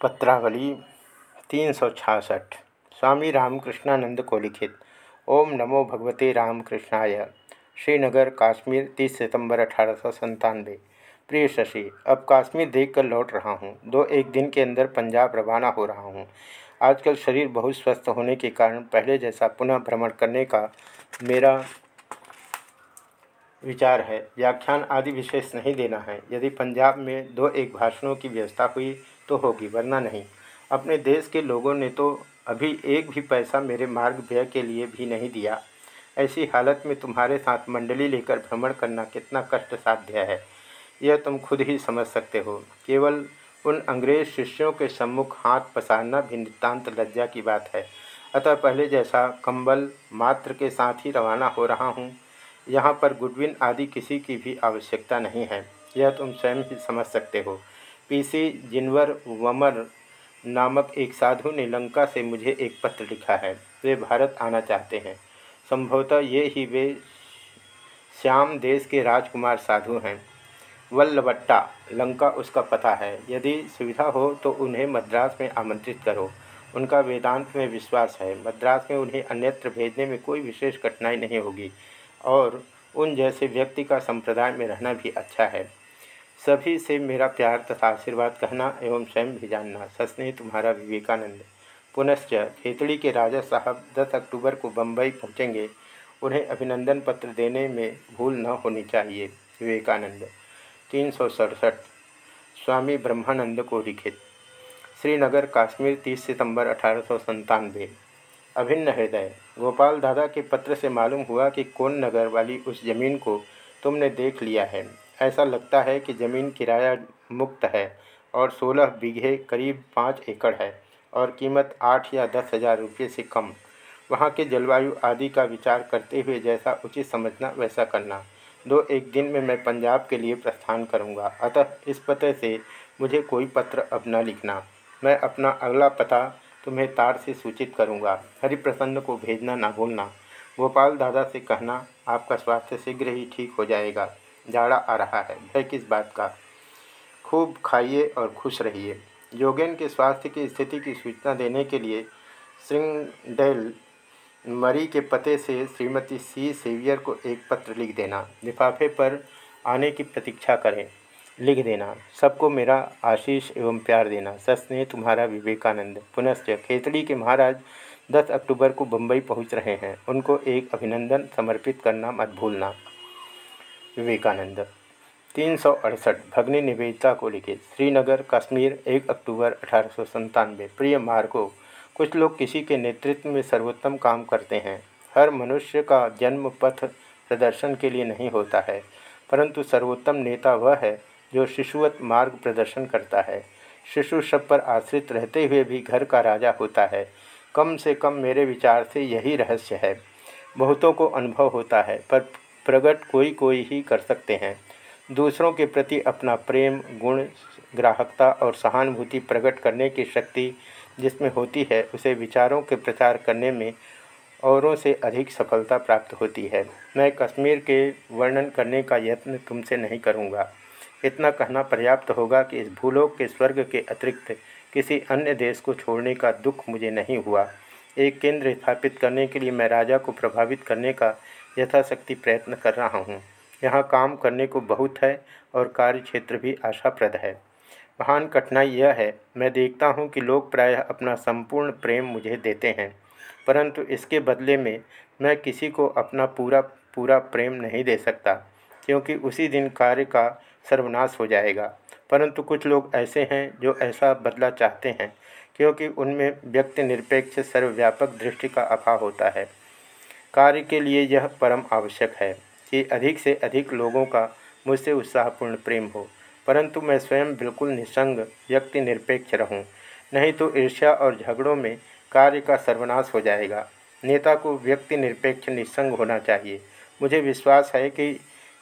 पत्रावली तीन सौ छाछठ स्वामी रामकृष्णानंद को लिखित ओम नमो भगवते रामकृष्णाय। श्रीनगर, काश्मीर 30 सितंबर अठारह सौ संतानवे प्रिय शशि, अब कश्मीर देखकर लौट रहा हूँ। दो एक दिन के अंदर पंजाब रवाना हो रहा हूँ। आजकल शरीर बहुत स्वस्थ होने के कारण पहले जैसा पुनः भ्रमण करने का मेरा विचार है, व्याख्यान आदि विशेष नहीं देना है। यदि पंजाब में दो एक भाषणों की व्यवस्था हुई तो होगी, वरना नहीं। अपने देश के लोगों ने तो अभी एक भी पैसा मेरे मार्ग व्यय के लिए भी नहीं दिया। ऐसी हालत में तुम्हारे साथ मंडली लेकर भ्रमण करना कितना कष्ट साध्य है। यह तुम खुद ही समझ सकते हो। केवल उन अंग्रेज़ शिष्यों के सम्मुख हाथ पसारना भी नितान्त लज्जा की बात है। अतः पहले जैसा कंबल मात्र के साथ ही रवाना हो रहा हूँ, यहाँ पर गुडविन आदि किसी की भी आवश्यकता नहीं है। यह तुम स्वयं ही समझ सकते हो। पीसी जिनवर वमर नामक एक साधु ने लंका से मुझे एक पत्र लिखा है। वे भारत आना चाहते हैं। संभवतः ये ही वे श्याम देश के राजकुमार साधु हैं। वल्लभट्टा, लंका उसका पता है। यदि सुविधा हो तो उन्हें मद्रास में आमंत्रित करो। उनका वेदांत में विश्वास है। मद्रास में उन्हें अन्यत्र भेजने में कोई विशेष कठिनाई नहीं होगी और उन जैसे व्यक्ति का संप्रदाय में रहना भी अच्छा है। सभी से मेरा प्यार तथा आशीर्वाद कहना एवं स्वयं भी जानना, सस्नेह तुम्हारा विवेकानंद। पुनश्च खेतड़ी के राजा साहब 10 अक्टूबर को बम्बई पहुँचेंगे, उन्हें अभिनंदन पत्र देने में भूल न होनी चाहिए। विवेकानंद, तीन सौ सड़सठ। स्वामी ब्रह्मानंद को लिखित। श्रीनगर, काश्मीर 30 सितंबर, अठारह अभिन्न हृदय, गोपाल दादा के पत्र से मालूम हुआ कि कौन नगर वाली उस ज़मीन को तुमने देख लिया है। ऐसा लगता है कि ज़मीन किराया मुक्त है और सोलह बीघे करीब पाँच एकड़ है और कीमत आठ या दस हज़ार रुपये से कम। वहाँ के जलवायु आदि का विचार करते हुए जैसा उचित समझना, वैसा करना। दो एक दिन में मैं पंजाब के लिए प्रस्थान करूँगा। अतः इस पते से मुझे कोई पत्र अब न लिखना। मैं अपना अगला पता तुम्हें तार से सूचित करूँगा। हरिप्रसन्न को भेजना ना भूलना। गोपाल दादा से कहना, आपका स्वास्थ्य शीघ्र ही ठीक हो जाएगा। जाड़ा आ रहा है। भय किस बात का? खूब खाइए और खुश रहिए। योगेन के स्वास्थ्य की स्थिति की सूचना देने के लिए सिंगडेल मरी के पते से श्रीमती सी सेवियर को एक पत्र लिख देना। लिफाफे पर आने की प्रतीक्षा करें। लिख देना, सबको मेरा आशीष एवं प्यार देना। सस्नेह तुम्हारा विवेकानंद। पुनश्च खेतड़ी के महाराज 10 अक्टूबर को बम्बई पहुँच रहे हैं। उनको एक अभिनंदन समर्पित करना मत भूलना। विवेकानंद। तीन सौ अड़सठ, भगनी निवेदिता को लिखे श्रीनगर, कश्मीर, एक अक्टूबर अठारह सौ संतानवे। प्रिय मार्गो, कुछ लोग किसी के नेतृत्व में सर्वोत्तम काम करते हैं। हर मनुष्य का जन्म पथ प्रदर्शन के लिए नहीं होता है, परंतु सर्वोत्तम नेता वह है जो शिशुवत मार्ग प्रदर्शन करता है। शिशु शब पर आश्रित रहते हुए भी घर का राजा होता है। कम से कम मेरे विचार से यही रहस्य है। बहुतों को अनुभव होता है, पर प्रकट कोई कोई ही कर सकते हैं। दूसरों के प्रति अपना प्रेम, गुण, ग्राहकता और सहानुभूति प्रकट करने की शक्ति जिसमें होती है, उसे विचारों के प्रचार करने में औरों से अधिक सफलता प्राप्त होती है। मैं कश्मीर के वर्णन करने का यत्न तुमसे नहीं करूँगा। इतना कहना पर्याप्त होगा कि इस भूलोक के स्वर्ग के अतिरिक्त किसी अन्य देश को छोड़ने का दुख मुझे नहीं हुआ। एक केंद्र स्थापित करने के लिए मैं राजा को प्रभावित करने का यथाशक्ति प्रयत्न कर रहा हूँ। यहाँ काम करने को बहुत है और कार्य क्षेत्र भी आशाप्रद है। महान कठिनाई यह है, मैं देखता हूँ कि लोग प्रायः अपना संपूर्ण प्रेम मुझे देते हैं। परंतु इसके बदले में मैं किसी को अपना पूरा पूरा प्रेम नहीं दे सकता, क्योंकि उसी दिन कार्य का सर्वनाश हो जाएगा। परंतु कुछ लोग ऐसे हैं जो ऐसा बदला चाहते हैं, क्योंकि उनमें व्यक्ति निरपेक्ष सर्वव्यापक दृष्टि का अभाव होता है। कार्य के लिए यह परम आवश्यक है कि अधिक से अधिक लोगों का मुझसे उत्साहपूर्ण प्रेम हो। परंतु मैं स्वयं बिल्कुल निसंग व्यक्ति निरपेक्ष रहूँ, नहीं तो ईर्ष्या और झगड़ों में कार्य का सर्वनाश हो जाएगा। नेता को व्यक्ति निरपेक्ष निसंग होना चाहिए। मुझे विश्वास है कि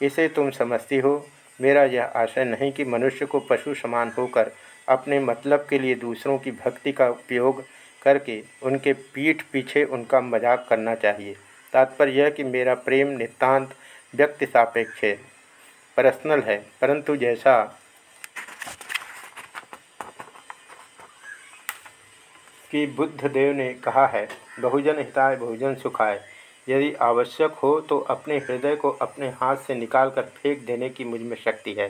इसे तुम समझती हो। मेरा यह आशय नहीं कि मनुष्य को पशु समान होकर अपने मतलब के लिए दूसरों की भक्ति का उपयोग करके उनके पीठ पीछे उनका मज़ाक करना चाहिए। तात्पर्य यह कि मेरा प्रेम नितांत व्यक्ति सापेक्ष है पर्सनल है, परंतु जैसा कि बुद्ध देव ने कहा है, बहुजन हिताय, बहुजन सुखाय। यदि आवश्यक हो तो अपने हृदय को अपने हाथ से निकाल कर फेंक देने की मुझमें शक्ति है।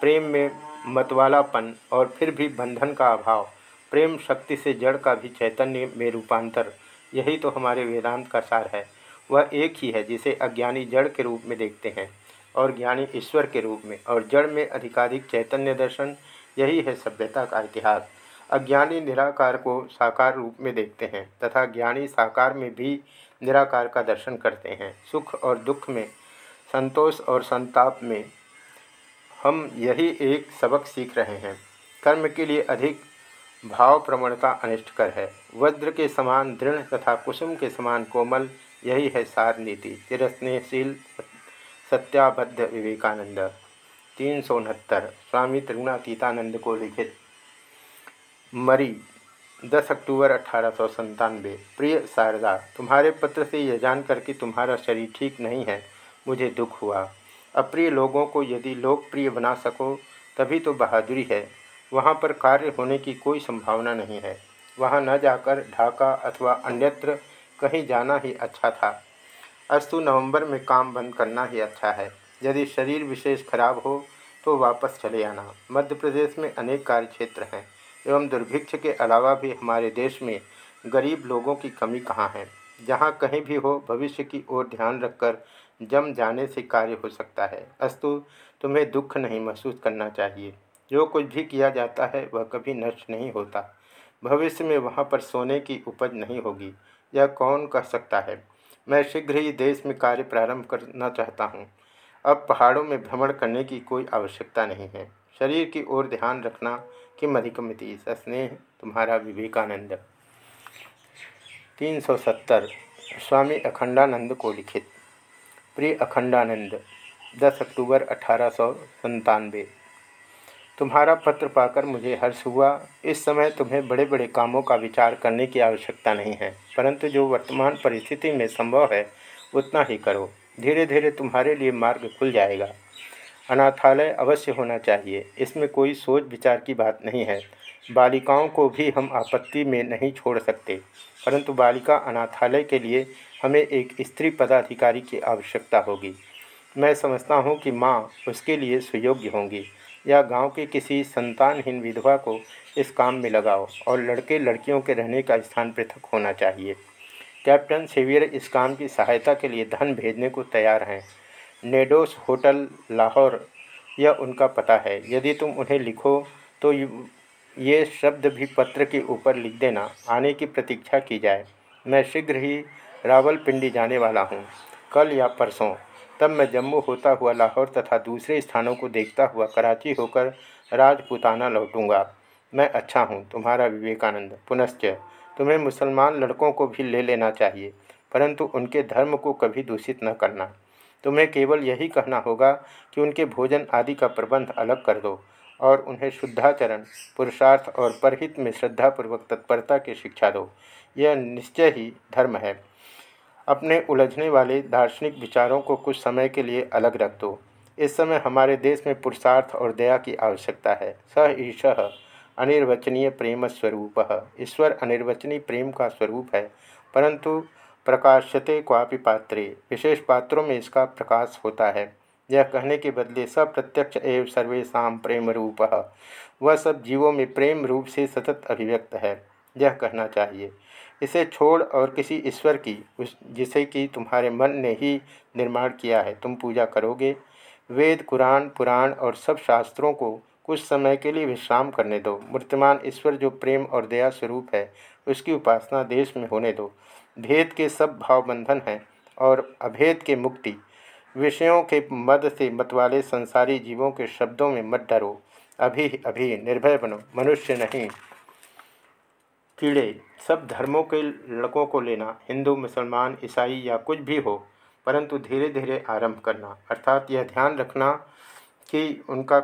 प्रेम में मतवालापन और फिर भी बंधन का अभाव, प्रेम शक्ति से जड़ का भी चैतन्य में रूपांतर, यही तो हमारे वेदांत का सार है। वह एक ही है जिसे अज्ञानी जड़ के रूप में देखते हैं और ज्ञानी ईश्वर के रूप में। और जड़ में अधिकाधिक चैतन्य दर्शन, यही है सभ्यता का इतिहास। अज्ञानी निराकार को साकार रूप में देखते हैं तथा ज्ञानी साकार में भी निराकार का दर्शन करते हैं। सुख और दुख में, संतोष और संताप में हम यही एक सबक सीख रहे हैं। कर्म के लिए अधिक भाव प्रवणता अनिष्टकर है। वज्र के समान दृढ़ तथा कुसुम के समान कोमल यही है सार नीति। चिरस्नेहशील, सत्याबद्ध विवेकानंद। तीन सौ उनहत्तर, स्वामी त्रिगुणातीतानंद को लिखित। मरी 10 अक्टूबर अठारह सौ संतानवे प्रिय शारदा, तुम्हारे पत्र से यह जानकर कि तुम्हारा शरीर ठीक नहीं है, मुझे दुख हुआ। अप्रिय लोगों को यदि लोकप्रिय बना सको, तभी तो बहादुरी है। वहाँ पर कार्य होने की कोई संभावना नहीं है। वहाँ न जाकर ढाका अथवा अन्यत्र कहीं जाना ही अच्छा था। अस्तु नवंबर में काम बंद करना ही अच्छा है। यदि शरीर विशेष खराब हो तो वापस चले आना। मध्य प्रदेश में अनेक कार्य क्षेत्र हैं, एवं दुर्भिक्ष के अलावा भी हमारे देश में गरीब लोगों की कमी कहाँ है? जहाँ कहीं भी हो, भविष्य की ओर ध्यान रखकर जम जाने से कार्य हो सकता है। अस्तु, तुम्हें दुख नहीं महसूस करना चाहिए। जो कुछ भी किया जाता है, वह कभी नष्ट नहीं होता। भविष्य में वहाँ पर सोने की उपज नहीं होगी। यह कौन कह सकता है? मैं शीघ्र ही देश में कार्य प्रारंभ करना चाहता हूँ। अब पहाड़ों में भ्रमण करने की कोई आवश्यकता नहीं है। शरीर की ओर ध्यान रखना कि मधिकमिति, सस्नेह, तुम्हारा विवेकानंद। तीन सौ सत्तर, स्वामी अखंडानंद को लिखित। प्रिय अखंडानंद 10 अक्टूबर अठारह सौ तुम्हारा पत्र पाकर मुझे हर्ष हुआ। इस समय तुम्हें बड़े बड़े कामों का विचार करने की आवश्यकता नहीं है, परंतु जो वर्तमान परिस्थिति में संभव है, उतना ही करो। धीरे धीरे तुम्हारे लिए मार्ग खुल जाएगा। अनाथालय अवश्य होना चाहिए। इसमें कोई सोच विचार की बात नहीं है। बालिकाओं को भी हम आपत्ति में नहीं छोड़ सकते, परंतु बालिका अनाथालय के लिए हमें एक स्त्री पदाधिकारी की आवश्यकता होगी। मैं समझता हूँ कि माँ उसके लिए सुयोग्य होंगी। या गाँव के किसी संतानहीन विधवा को इस काम में लगाओ और लड़के लड़कियों के रहने का स्थान पृथक होना चाहिए। कैप्टन सेवियर इस काम की सहायता के लिए धन भेजने को तैयार हैं। नेडोस होटल, लाहौर, यह उनका पता है। यदि तुम उन्हें लिखो तो ये शब्द भी पत्र के ऊपर लिख देना, आने की प्रतीक्षा की जाए। मैं शीघ्र ही रावलपिंडी जाने वाला हूँ। कल या परसों। तब मैं जम्मू होता हुआ लाहौर तथा दूसरे स्थानों को देखता हुआ कराची होकर राजपुताना लौटूँगा। मैं अच्छा हूँ, तुम्हारा विवेकानंद। पुनश्च, तुम्हें मुसलमान लड़कों को भी ले लेना चाहिए, परंतु उनके धर्म को कभी दूषित न करना। तुम्हें केवल यही कहना होगा कि उनके भोजन आदि का प्रबंध अलग कर दो और उन्हें शुद्धाचरण, पुरुषार्थ और परहित में श्रद्धापूर्वक तत्परता की शिक्षा दो। यह निश्चय ही धर्म है। अपने उलझने वाले दार्शनिक विचारों को कुछ समय के लिए अलग रख दो। इस समय हमारे देश में पुरुषार्थ और दया की आवश्यकता है। स ईश अनिर्वचनीय प्रेम स्वरूप। ईश्वर अनिर्वचनीय प्रेम का स्वरूप है, परंतु प्रकाशते क्वापि पात्रे। विशेष पात्रों में इसका प्रकाश होता है। यह कहने के बदले सब प्रत्यक्ष एवं सर्वेशा प्रेम रूप। वह सब जीवों में प्रेम रूप से सतत अभिव्यक्त है। यह कहना चाहिए। इसे छोड़ और किसी ईश्वर की, उस जिसे कि तुम्हारे मन ने ही निर्माण किया है, तुम पूजा करोगे। वेद, कुरान, पुराण और सब शास्त्रों को कुछ समय के लिए विश्राम करने दो। मूर्तिमान ईश्वर जो प्रेम और दया स्वरूप है, उसकी उपासना देश में होने दो। भेद के सब भाव बंधन हैं और अभेद के मुक्ति। विषयों के मद से मतवाले संसारी जीवों के शब्दों में मत डरो। अभी अभी निर्भय बनो। मनुष्य नहीं। कीड़े, सब धर्मों के लड़कों को लेना, हिंदू, मुसलमान, ईसाई या कुछ भी हो, परंतु धीरे धीरे आरंभ करना। अर्थात यह ध्यान रखना कि उनका